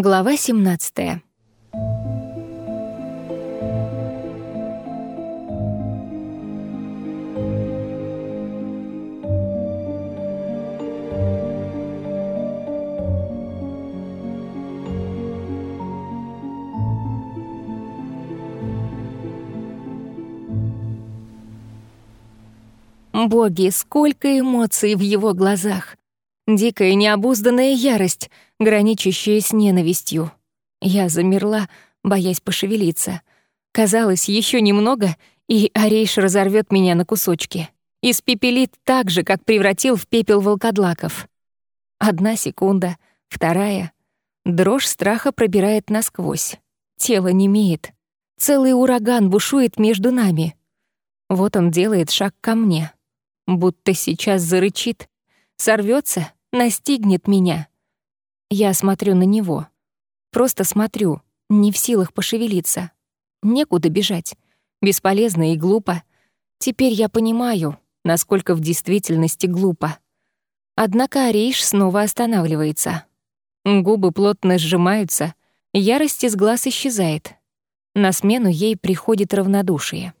Глава 17. Боги, сколько эмоций в его глазах! Дикая необузданная ярость, граничащая с ненавистью. Я замерла, боясь пошевелиться. Казалось, еще немного, и Арейш разорвет меня на кусочки. Испепелит так же, как превратил в пепел волкодлаков. Одна секунда, вторая. Дрожь страха пробирает насквозь. Тело немеет. Целый ураган бушует между нами. Вот он делает шаг ко мне. Будто сейчас зарычит. Сорвется, настигнет меня. Я смотрю на него. Просто смотрю, не в силах пошевелиться. Некуда бежать. Бесполезно и глупо. Теперь я понимаю, насколько в действительности глупо. Однако Арейш снова останавливается. Губы плотно сжимаются, ярость из глаз исчезает. На смену ей приходит равнодушие.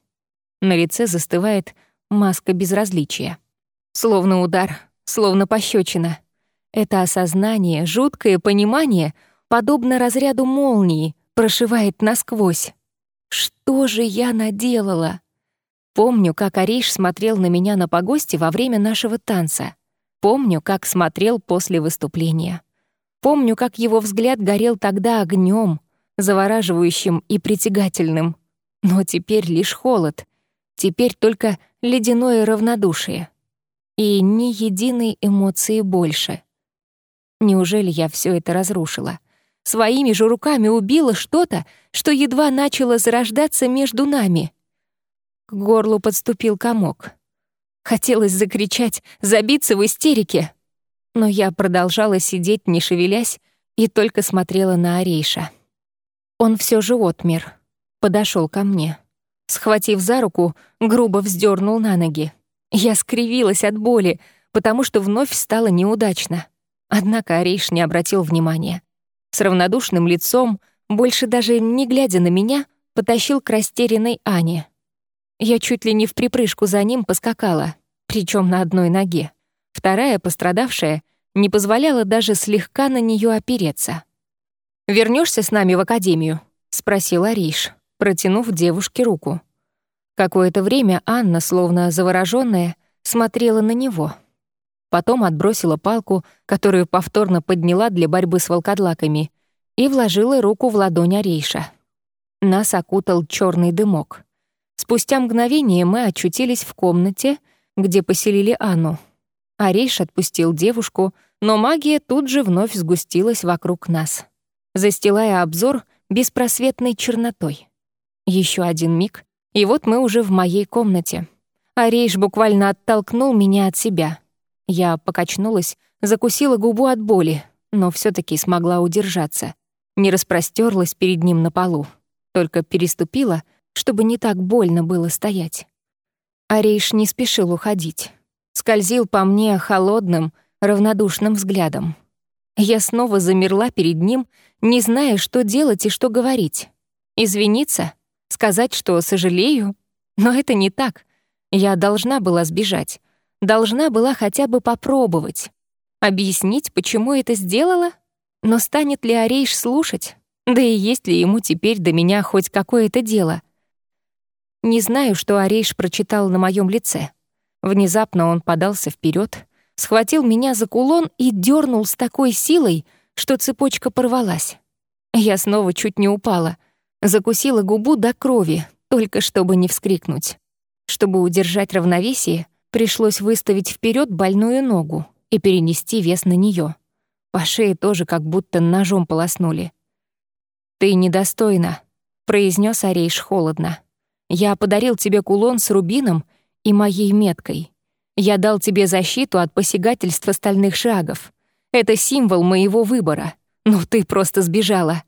На лице застывает маска безразличия. Словно удар, словно пощечина. Это осознание, жуткое понимание, подобно разряду молнии, прошивает насквозь. Что же я наделала? Помню, как Ариш смотрел на меня на погосте во время нашего танца. Помню, как смотрел после выступления. Помню, как его взгляд горел тогда огнем, завораживающим и притягательным. Но теперь лишь холод. Теперь только ледяное равнодушие и ни единой эмоции больше. Неужели я все это разрушила? Своими же руками убила что-то, что едва начало зарождаться между нами. К горлу подступил комок. Хотелось закричать, забиться в истерике. Но я продолжала сидеть, не шевелясь, и только смотрела на Орейша. Он все же отмер, подошел ко мне. Схватив за руку, грубо вздернул на ноги. Я скривилась от боли, потому что вновь стало неудачно. Однако Арейш не обратил внимания. С равнодушным лицом, больше даже не глядя на меня, потащил к растерянной Ане. Я чуть ли не в припрыжку за ним поскакала, причем на одной ноге. Вторая, пострадавшая, не позволяла даже слегка на нее опереться. Вернешься с нами в академию?» — спросил Ариш, протянув девушке руку. Какое-то время Анна, словно заворожённая, смотрела на него. Потом отбросила палку, которую повторно подняла для борьбы с волкодлаками, и вложила руку в ладонь Арейша. Нас окутал черный дымок. Спустя мгновение мы очутились в комнате, где поселили Анну. Арейш отпустил девушку, но магия тут же вновь сгустилась вокруг нас, застилая обзор беспросветной чернотой. Еще один миг, и вот мы уже в моей комнате. Арейш буквально оттолкнул меня от себя. Я покачнулась, закусила губу от боли, но все таки смогла удержаться. Не распростерлась перед ним на полу, только переступила, чтобы не так больно было стоять. Арейш не спешил уходить. Скользил по мне холодным, равнодушным взглядом. Я снова замерла перед ним, не зная, что делать и что говорить. Извиниться? Сказать, что сожалею? Но это не так. Я должна была сбежать. Должна была хотя бы попробовать. Объяснить, почему это сделала? Но станет ли Арейш слушать? Да и есть ли ему теперь до меня хоть какое-то дело? Не знаю, что Арейш прочитал на моем лице. Внезапно он подался вперед, схватил меня за кулон и дернул с такой силой, что цепочка порвалась. Я снова чуть не упала — Закусила губу до крови, только чтобы не вскрикнуть. Чтобы удержать равновесие, пришлось выставить вперед больную ногу и перенести вес на нее. По шее тоже как будто ножом полоснули. «Ты недостойна», — произнес Арейш холодно. «Я подарил тебе кулон с рубином и моей меткой. Я дал тебе защиту от посягательства стальных шагов. Это символ моего выбора. Но ты просто сбежала».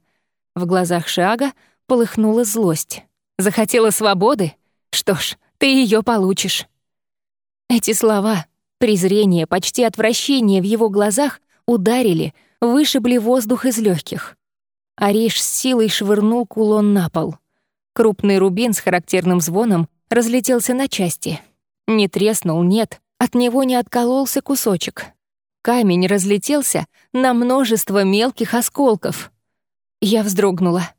В глазах Шага полыхнула злость. Захотела свободы? Что ж, ты ее получишь. Эти слова, презрение, почти отвращение в его глазах ударили, вышибли воздух из легких. Ариш с силой швырнул кулон на пол. Крупный рубин с характерным звоном разлетелся на части. Не треснул, нет, от него не откололся кусочек. Камень разлетелся на множество мелких осколков. Я вздрогнула.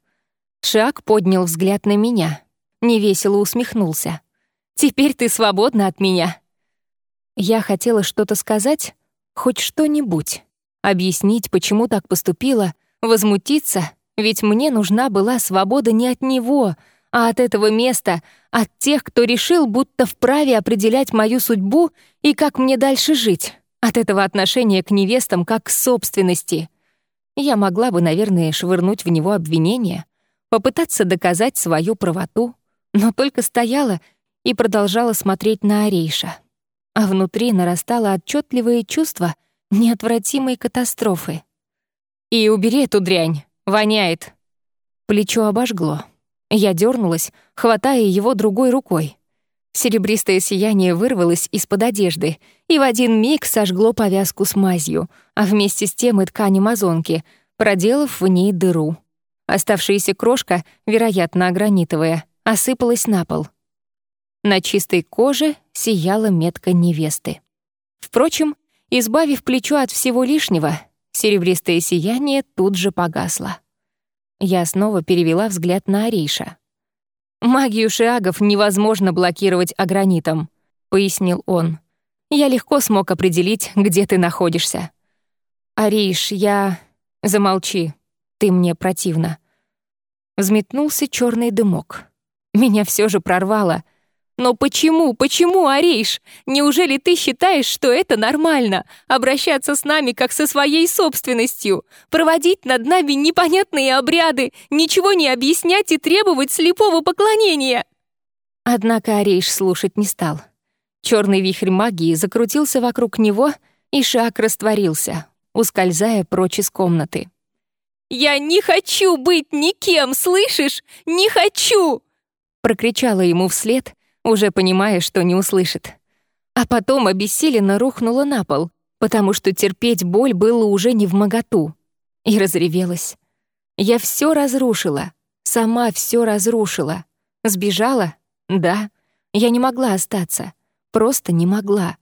Шаг поднял взгляд на меня. Невесело усмехнулся. «Теперь ты свободна от меня». Я хотела что-то сказать, хоть что-нибудь. Объяснить, почему так поступила, возмутиться, ведь мне нужна была свобода не от него, а от этого места, от тех, кто решил, будто вправе определять мою судьбу и как мне дальше жить, от этого отношения к невестам как к собственности. Я могла бы, наверное, швырнуть в него обвинение, попытаться доказать свою правоту, но только стояла и продолжала смотреть на Арейша. А внутри нарастало отчетливое чувство неотвратимой катастрофы. «И убери эту дрянь, воняет!» Плечо обожгло. Я дернулась, хватая его другой рукой. Серебристое сияние вырвалось из-под одежды и в один миг сожгло повязку с мазью, а вместе с тем и ткань амазонки, проделав в ней дыру. Оставшаяся крошка, вероятно, гранитовая, осыпалась на пол. На чистой коже сияла метка невесты. Впрочем, избавив плечо от всего лишнего, серебристое сияние тут же погасло. Я снова перевела взгляд на Арейша. «Магию шиагов невозможно блокировать агранитом», — пояснил он. «Я легко смог определить, где ты находишься». «Ариш, я...» «Замолчи, ты мне противна». Взметнулся черный дымок. Меня все же прорвало. Но почему, почему, Ариш? Неужели ты считаешь, что это нормально? Обращаться с нами как со своей собственностью? Проводить над нами непонятные обряды? Ничего не объяснять и требовать слепого поклонения? Однако Ариш слушать не стал. Черный вихрь магии закрутился вокруг него, и шаг растворился, ускользая прочь из комнаты. «Я не хочу быть никем, слышишь? Не хочу!» Прокричала ему вслед, уже понимая, что не услышит. А потом обессиленно рухнула на пол, потому что терпеть боль было уже не в моготу. И разревелась. Я все разрушила, сама все разрушила. Сбежала? Да. Я не могла остаться. Просто не могла.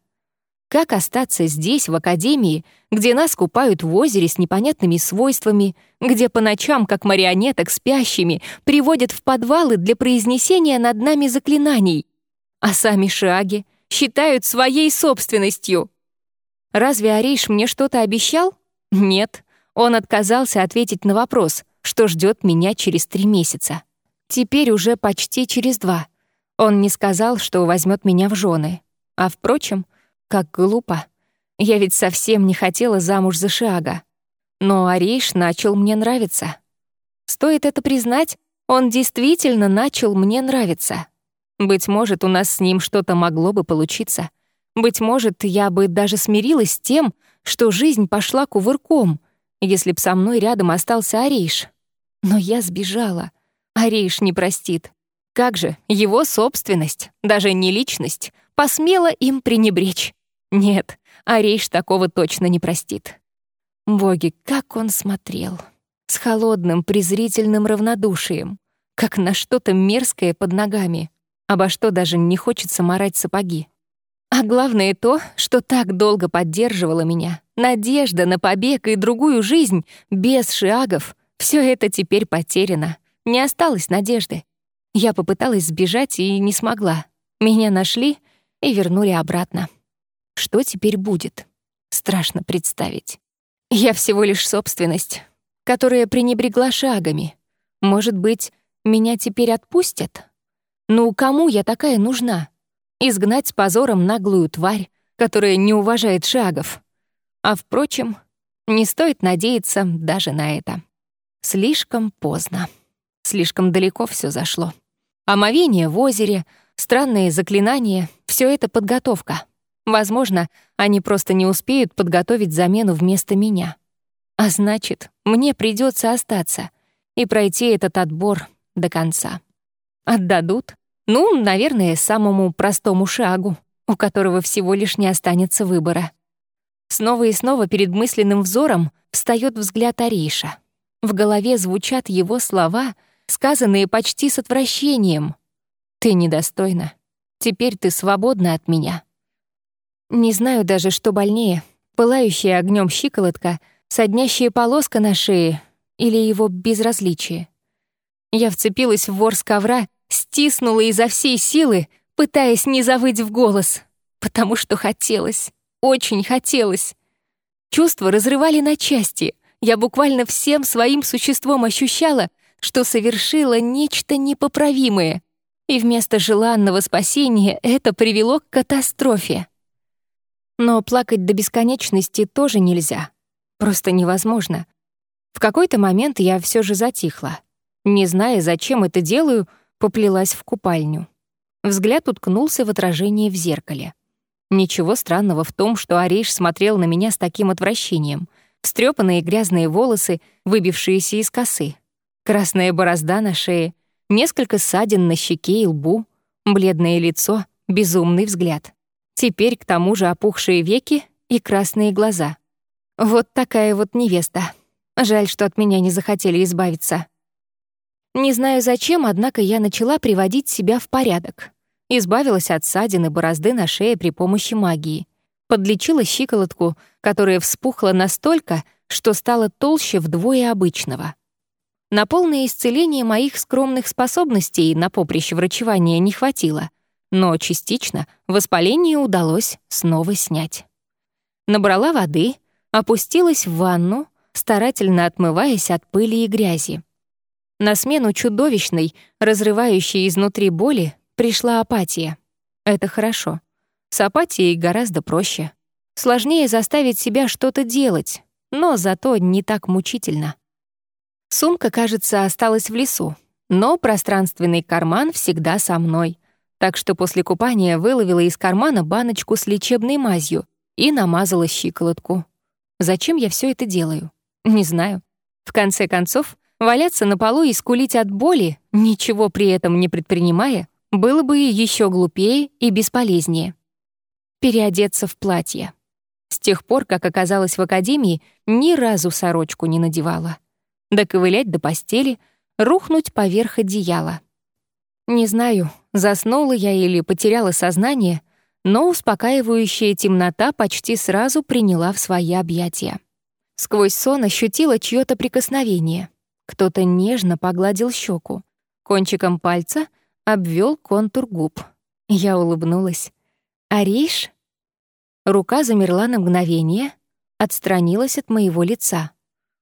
Как остаться здесь, в академии, где нас купают в озере с непонятными свойствами, где по ночам, как марионеток спящими, приводят в подвалы для произнесения над нами заклинаний, а сами шаги считают своей собственностью? Разве Ариш мне что-то обещал? Нет. Он отказался ответить на вопрос, что ждет меня через три месяца. Теперь уже почти через два. Он не сказал, что возьмет меня в жены. А впрочем, как глупо. Я ведь совсем не хотела замуж за Шиага. Но Ариш начал мне нравиться. Стоит это признать, он действительно начал мне нравиться. Быть может, у нас с ним что-то могло бы получиться. Быть может, я бы даже смирилась с тем, что жизнь пошла кувырком, если б со мной рядом остался Ариш. Но я сбежала. Ариш не простит. Как же, его собственность, даже не личность, посмела им пренебречь. Нет, Арейш такого точно не простит. Боги, как он смотрел. С холодным, презрительным равнодушием. Как на что-то мерзкое под ногами. Обо что даже не хочется морать сапоги. А главное то, что так долго поддерживала меня. Надежда на побег и другую жизнь без шиагов. Все это теперь потеряно. Не осталось надежды. Я попыталась сбежать и не смогла. Меня нашли и вернули обратно. Что теперь будет? Страшно представить. Я всего лишь собственность, которая пренебрегла шагами. Может быть, меня теперь отпустят? Ну, кому я такая нужна? Изгнать с позором наглую тварь, которая не уважает шагов. А впрочем, не стоит надеяться даже на это. Слишком поздно. Слишком далеко все зашло. Омовение в озере, странные заклинания — все это подготовка. Возможно, они просто не успеют подготовить замену вместо меня. А значит, мне придется остаться и пройти этот отбор до конца. Отдадут? Ну, наверное, самому простому шагу, у которого всего лишь не останется выбора. Снова и снова перед мысленным взором встает взгляд Ариша. В голове звучат его слова, сказанные почти с отвращением. «Ты недостойна. Теперь ты свободна от меня». Не знаю даже, что больнее — пылающая огнем щиколотка, соднящая полоска на шее или его безразличие. Я вцепилась в ворс ковра, стиснула изо всей силы, пытаясь не завыть в голос, потому что хотелось, очень хотелось. Чувства разрывали на части. Я буквально всем своим существом ощущала, что совершила нечто непоправимое, и вместо желанного спасения это привело к катастрофе. Но плакать до бесконечности тоже нельзя. Просто невозможно. В какой-то момент я все же затихла. Не зная, зачем это делаю, поплелась в купальню. Взгляд уткнулся в отражение в зеркале. Ничего странного в том, что Ариш смотрел на меня с таким отвращением. Встрёпанные грязные волосы, выбившиеся из косы. Красная борозда на шее, несколько ссадин на щеке и лбу, бледное лицо, безумный взгляд. Теперь к тому же опухшие веки и красные глаза. Вот такая вот невеста. Жаль, что от меня не захотели избавиться. Не знаю зачем, однако я начала приводить себя в порядок. Избавилась от ссадин и борозды на шее при помощи магии. Подлечила щиколотку, которая вспухла настолько, что стала толще вдвое обычного. На полное исцеление моих скромных способностей на поприще врачевания не хватило, но частично воспаление удалось снова снять. Набрала воды, опустилась в ванну, старательно отмываясь от пыли и грязи. На смену чудовищной, разрывающей изнутри боли, пришла апатия. Это хорошо. С апатией гораздо проще. Сложнее заставить себя что-то делать, но зато не так мучительно. Сумка, кажется, осталась в лесу, но пространственный карман всегда со мной. Так что после купания выловила из кармана баночку с лечебной мазью и намазала щиколотку. Зачем я все это делаю? Не знаю. В конце концов, Валяться на полу и скулить от боли, ничего при этом не предпринимая, было бы еще глупее и бесполезнее. Переодеться в платье. С тех пор, как оказалась в академии, ни разу сорочку не надевала. Доковылять до постели, рухнуть поверх одеяла. Не знаю, заснула я или потеряла сознание, но успокаивающая темнота почти сразу приняла в свои объятия. Сквозь сон ощутила чьё-то прикосновение — кто-то нежно погладил щеку. Кончиком пальца обвел контур губ. Я улыбнулась. «Ариш?» Рука замерла на мгновение, отстранилась от моего лица,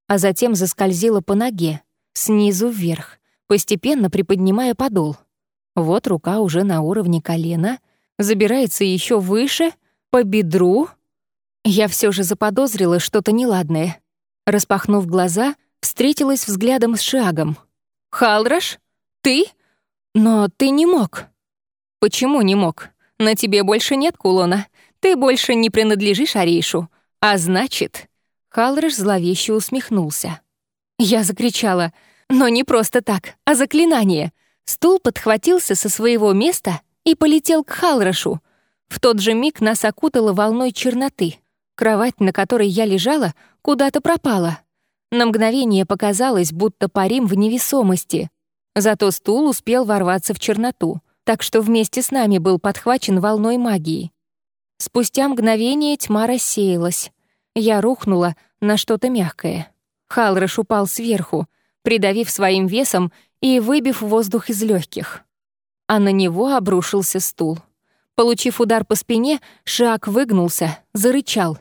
а затем заскользила по ноге, снизу вверх, постепенно приподнимая подол. Вот рука уже на уровне колена, забирается еще выше, по бедру. Я все же заподозрила что-то неладное. Распахнув глаза — встретилась взглядом с Шагом. «Халраш? Ты? Но ты не мог». «Почему не мог? На тебе больше нет кулона. Ты больше не принадлежишь Арейшу. А значит...» Халраш зловеще усмехнулся. Я закричала. «Но не просто так, а заклинание». Стул подхватился со своего места и полетел к Халрашу. В тот же миг нас окутало волной черноты. Кровать, на которой я лежала, куда-то пропала. На мгновение показалось, будто парим в невесомости. Зато стул успел ворваться в черноту, так что вместе с нами был подхвачен волной магии. Спустя мгновение тьма рассеялась. Я рухнула на что-то мягкое. Халрош упал сверху, придавив своим весом и выбив воздух из легких. А на него обрушился стул. Получив удар по спине, Шак выгнулся, зарычал.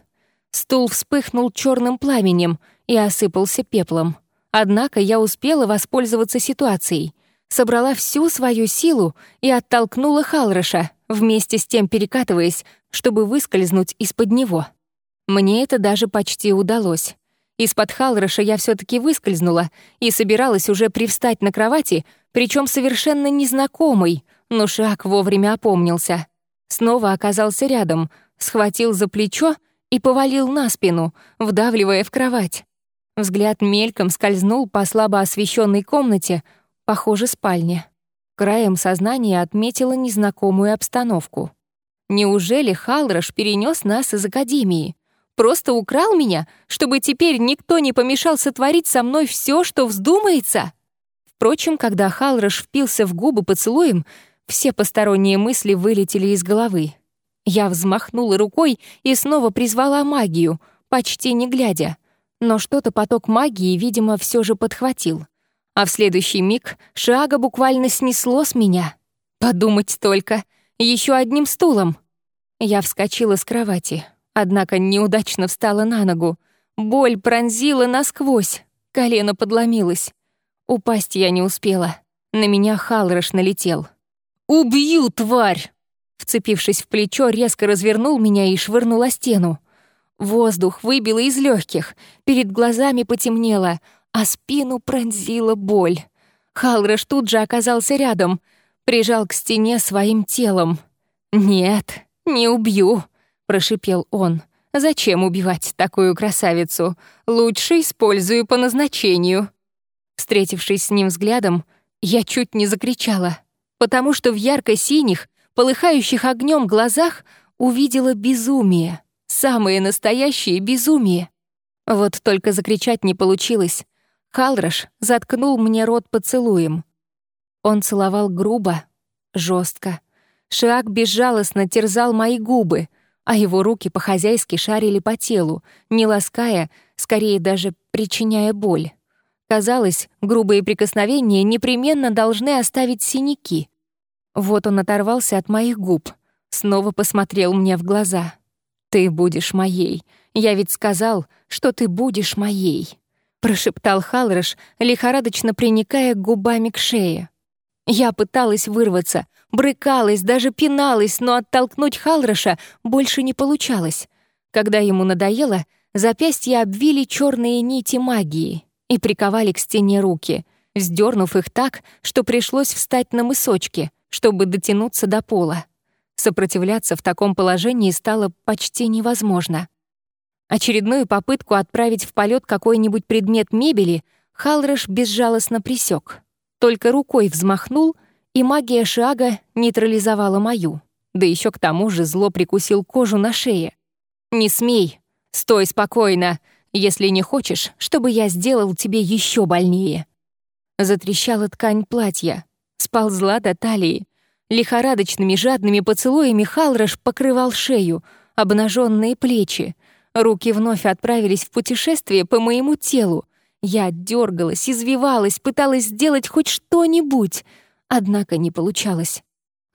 Стул вспыхнул черным пламенем — и осыпался пеплом. Однако я успела воспользоваться ситуацией. Собрала всю свою силу и оттолкнула Халроша, вместе с тем перекатываясь, чтобы выскользнуть из-под него. Мне это даже почти удалось. Из-под Халроша я все таки выскользнула и собиралась уже привстать на кровати, причем совершенно незнакомый, но Шаг вовремя опомнился. Снова оказался рядом, схватил за плечо и повалил на спину, вдавливая в кровать. Взгляд мельком скользнул по слабо освещенной комнате, похоже, спальне. Краем сознания отметила незнакомую обстановку. Неужели Халрош перенес нас из Академии? Просто украл меня, чтобы теперь никто не помешал сотворить со мной все, что вздумается? Впрочем, когда Халрош впился в губы поцелуем, все посторонние мысли вылетели из головы. Я взмахнула рукой и снова призвала магию, почти не глядя. Но что-то поток магии, видимо, все же подхватил. А в следующий миг шага буквально снесло с меня. Подумать только, еще одним стулом. Я вскочила с кровати, однако неудачно встала на ногу. Боль пронзила насквозь, колено подломилось. Упасть я не успела. На меня Халрош налетел. «Убью, тварь!» Вцепившись в плечо, резко развернул меня и швырнул о стену. Воздух выбило из легких, перед глазами потемнело, а спину пронзила боль. Халрош тут же оказался рядом, прижал к стене своим телом. «Нет, не убью», — прошипел он. «Зачем убивать такую красавицу? Лучше использую по назначению». Встретившись с ним взглядом, я чуть не закричала, потому что в ярко-синих, полыхающих огнем глазах увидела безумие, самое настоящее безумие. Вот только закричать не получилось. Халрош заткнул мне рот поцелуем. Он целовал грубо, жестко. Шиак безжалостно терзал мои губы, а его руки по-хозяйски шарили по телу, не лаская, скорее даже причиняя боль. Казалось, грубые прикосновения непременно должны оставить синяки. Вот он оторвался от моих губ, снова посмотрел мне в глаза. «Ты будешь моей. Я ведь сказал, что ты будешь моей», — прошептал Халрош, лихорадочно приникая губами к шее. Я пыталась вырваться, брыкалась, даже пиналась, но оттолкнуть Халроша больше не получалось. Когда ему надоело, запястья обвили черные нити магии и приковали к стене руки, сдернув их так, что пришлось встать на мысочки, чтобы дотянуться до пола. Сопротивляться в таком положении стало почти невозможно. Очередную попытку отправить в полет какой-нибудь предмет мебели Халрош безжалостно присек. Только рукой взмахнул, и магия Шиага нейтрализовала мою. Да еще к тому же зло прикусил кожу на шее. «Не смей! Стой спокойно! если не хочешь, чтобы я сделал тебе еще больнее». Затрещала ткань платья, сползла до талии. Лихорадочными жадными поцелуями Халрош покрывал шею, обнаженные плечи. Руки вновь отправились в путешествие по моему телу. Я дергалась, извивалась, пыталась сделать хоть что-нибудь, однако не получалось.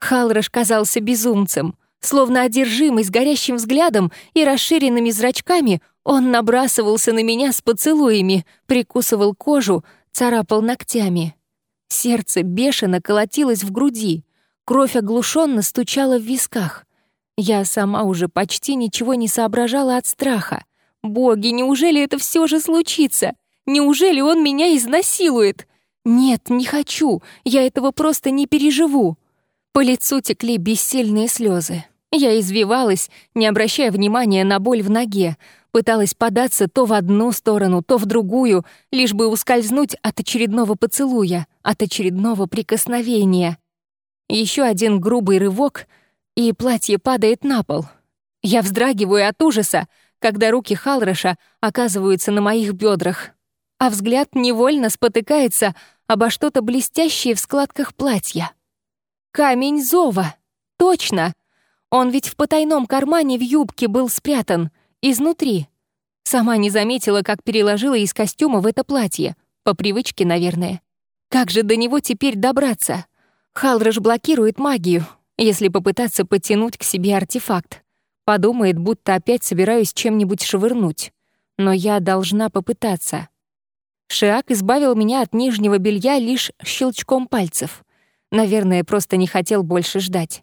Халрош казался безумцем. Словно одержимый, с горящим взглядом и расширенными зрачками, он набрасывался на меня с поцелуями, прикусывал кожу, царапал ногтями. Сердце бешено колотилось в груди, кровь оглушенно стучала в висках. Я сама уже почти ничего не соображала от страха. Боги, неужели это все же случится? Неужели он меня изнасилует? Нет, не хочу, я этого просто не переживу. По лицу текли бессильные слезы. Я извивалась, не обращая внимания на боль в ноге, пыталась податься то в одну сторону, то в другую, лишь бы ускользнуть от очередного поцелуя, от очередного прикосновения. Еще один грубый рывок, и платье падает на пол. Я вздрагиваю от ужаса, когда руки Халроша оказываются на моих бедрах, а взгляд невольно спотыкается обо что-то блестящее в складках платья. Камень зова! Точно! Он ведь в потайном кармане в юбке был спрятан, изнутри. Сама не заметила, как переложила из костюма в это платье. По привычке, наверное. Как же до него теперь добраться? Халрош блокирует магию, если попытаться подтянуть к себе артефакт. Подумает, будто опять собираюсь чем-нибудь швырнуть. Но я должна попытаться. Шиак избавил меня от нижнего белья лишь щелчком пальцев. Наверное, просто не хотел больше ждать.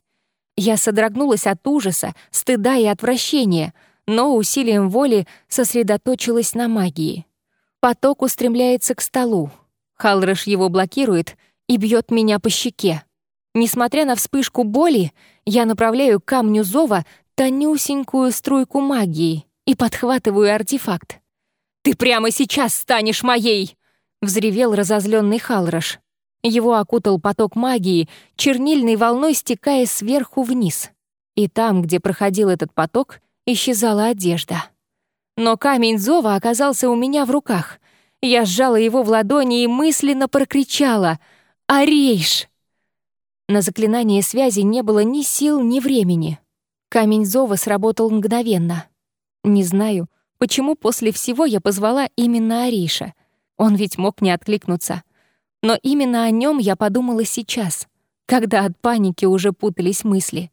Я содрогнулась от ужаса, стыда и отвращения, но усилием воли сосредоточилась на магии. Поток устремляется к столу. Халрош его блокирует и бьет меня по щеке. Несмотря на вспышку боли, я направляю камню зова тонюсенькую струйку магии и подхватываю артефакт. «Ты прямо сейчас станешь моей!» — взревел разозленный Халрош. Его окутал поток магии, чернильной волной стекая сверху вниз. И там, где проходил этот поток, исчезала одежда. но камень зова оказался у меня в руках. Я сжала его в ладони и мысленно прокричала «Арейш!». На заклинание связи не было ни сил, ни времени. Камень зова сработал мгновенно. Не знаю, почему после всего я позвала именно Ариша. Он ведь мог не откликнуться. Но именно о нем я подумала сейчас, когда от паники уже путались мысли.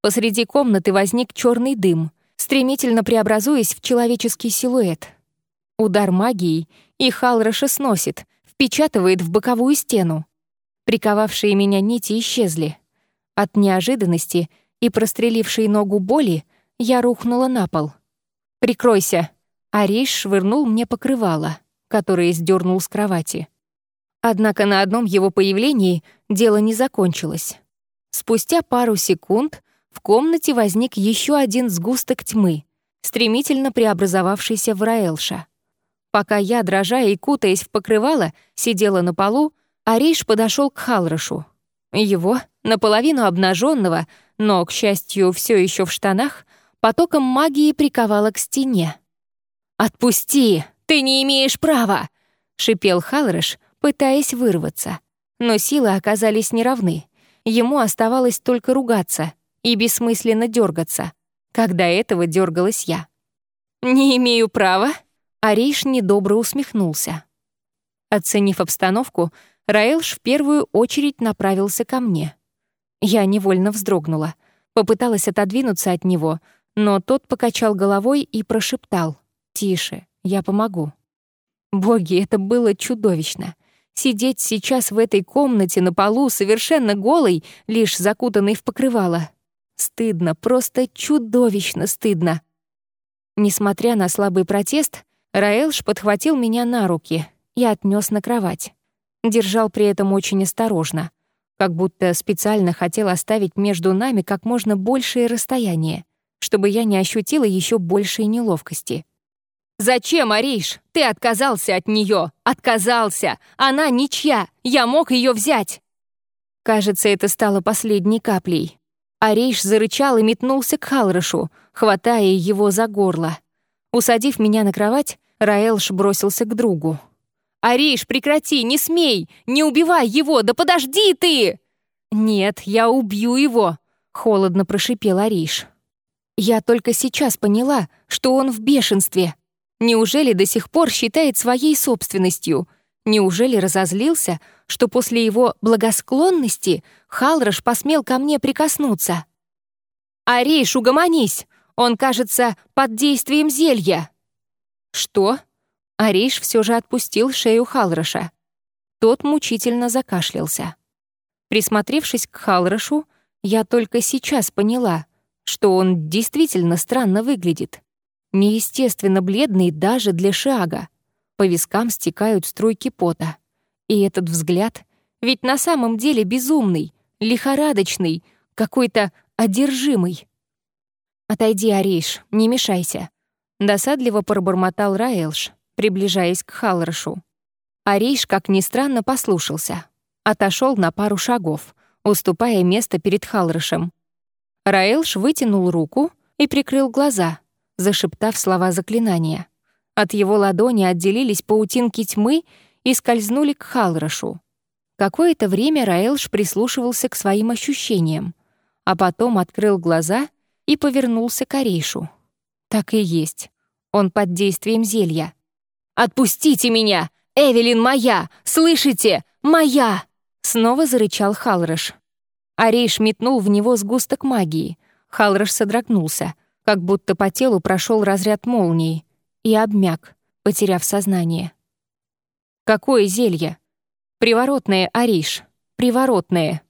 Посреди комнаты возник черный дым, стремительно преобразуясь в человеческий силуэт. Удар магией, и Халраша сносит, впечатывает в боковую стену. Приковавшие меня нити исчезли. От неожиданности и прострелившей ногу боли я рухнула на пол. «Прикройся!» Ариш швырнул мне покрывало, которое сдернул с кровати. Однако на одном его появлении дело не закончилось. Спустя пару секунд в комнате возник еще один сгусток тьмы, стремительно преобразовавшийся в Раэлша. Пока я, дрожа и кутаясь в покрывало, сидела на полу, Ариш подошел к Халрошу. Его, наполовину обнаженного, но, к счастью, все еще в штанах, потоком магии приковало к стене. «Отпусти! Ты не имеешь права!» — шипел Халрош, пытаясь вырваться. Но силы оказались неравны. Ему оставалось только ругаться и бессмысленно дергаться. Когда этого дергалась я. «Не имею права?» Ариш недобро усмехнулся. Оценив обстановку, Раэлш в первую очередь направился ко мне. Я невольно вздрогнула. Попыталась отодвинуться от него, но тот покачал головой и прошептал. «Тише, я помогу». Боги, это было чудовищно. Сидеть сейчас в этой комнате на полу совершенно голой, лишь закутанной в покрывало. Стыдно, просто чудовищно стыдно. Несмотря на слабый протест, Раэлш подхватил меня на руки и отнес на кровать. Держал при этом очень осторожно, как будто специально хотел оставить между нами как можно большее расстояние, чтобы я не ощутила еще большей неловкости. «Зачем, Ариш? Ты отказался от нее, Отказался! Она ничья! Я мог ее взять!» Кажется, это стало последней каплей. Ариш зарычал и метнулся к Халрошу, хватая его за горло. Усадив меня на кровать, Раэлш бросился к другу. «Ариш, прекрати, не смей! Не убивай его! Да подожди ты!» «Нет, я убью его!» — холодно прошипел Ариш. Я только сейчас поняла, что он в бешенстве. Неужели до сих пор считает своей собственностью? Неужели разозлился, что после его благосклонности Халрош посмел ко мне прикоснуться? «Ариш, угомонись! Он, кажется, под действием зелья!» «Что?» Ариш все же отпустил шею Халроша. Тот мучительно закашлялся. Присмотревшись к Халрошу, я только сейчас поняла, что он действительно странно выглядит неестественно бледный даже для шага. По вискам стекают струйки пота. И этот взгляд ведь на самом деле безумный, лихорадочный, какой-то одержимый. «Отойди, Ариш, не мешайся», — досадливо пробормотал Раэлш, приближаясь к Халрошу. Ариш, как ни странно, послушался. Отошел на пару шагов, уступая место перед Халрошем. Раэлш вытянул руку и прикрыл глаза — зашептав слова заклинания. От его ладони отделились паутинки тьмы и скользнули к Халрошу. Какое-то время Раэлш прислушивался к своим ощущениям, а потом открыл глаза и повернулся к Орейшу. Так и есть. Он под действием зелья. «Отпустите меня! Эвелин моя! Слышите? Моя!» Снова зарычал Халрош. Арейш метнул в него сгусток магии. Халрош содрогнулся — как будто по телу прошел разряд молнии, и обмяк, потеряв сознание. «Какое зелье?» «Приворотное, Ариш, приворотное».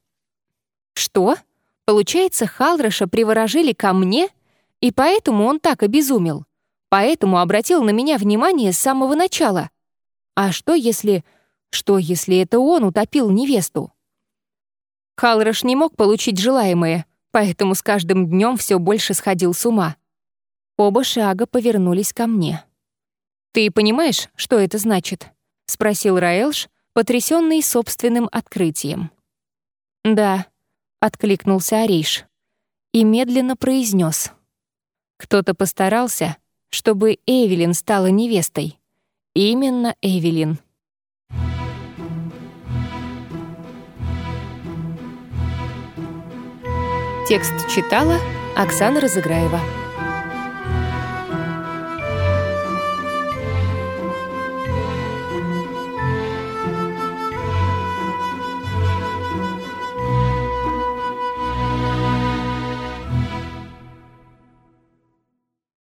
«Что? Получается, Халроша приворожили ко мне, и поэтому он так обезумел, поэтому обратил на меня внимание с самого начала. А что если... Что если это он утопил невесту?» Халрош не мог получить желаемое, поэтому с каждым днем все больше сходил с ума. Оба шага повернулись ко мне. «Ты понимаешь, что это значит?» — спросил Раэлш, потрясенный собственным открытием. «Да», — откликнулся Ариш и медленно произнес: «Кто-то постарался чтобы Эвелин стала невестой. Именно Эвелин. Текст читала Оксана Разыграева.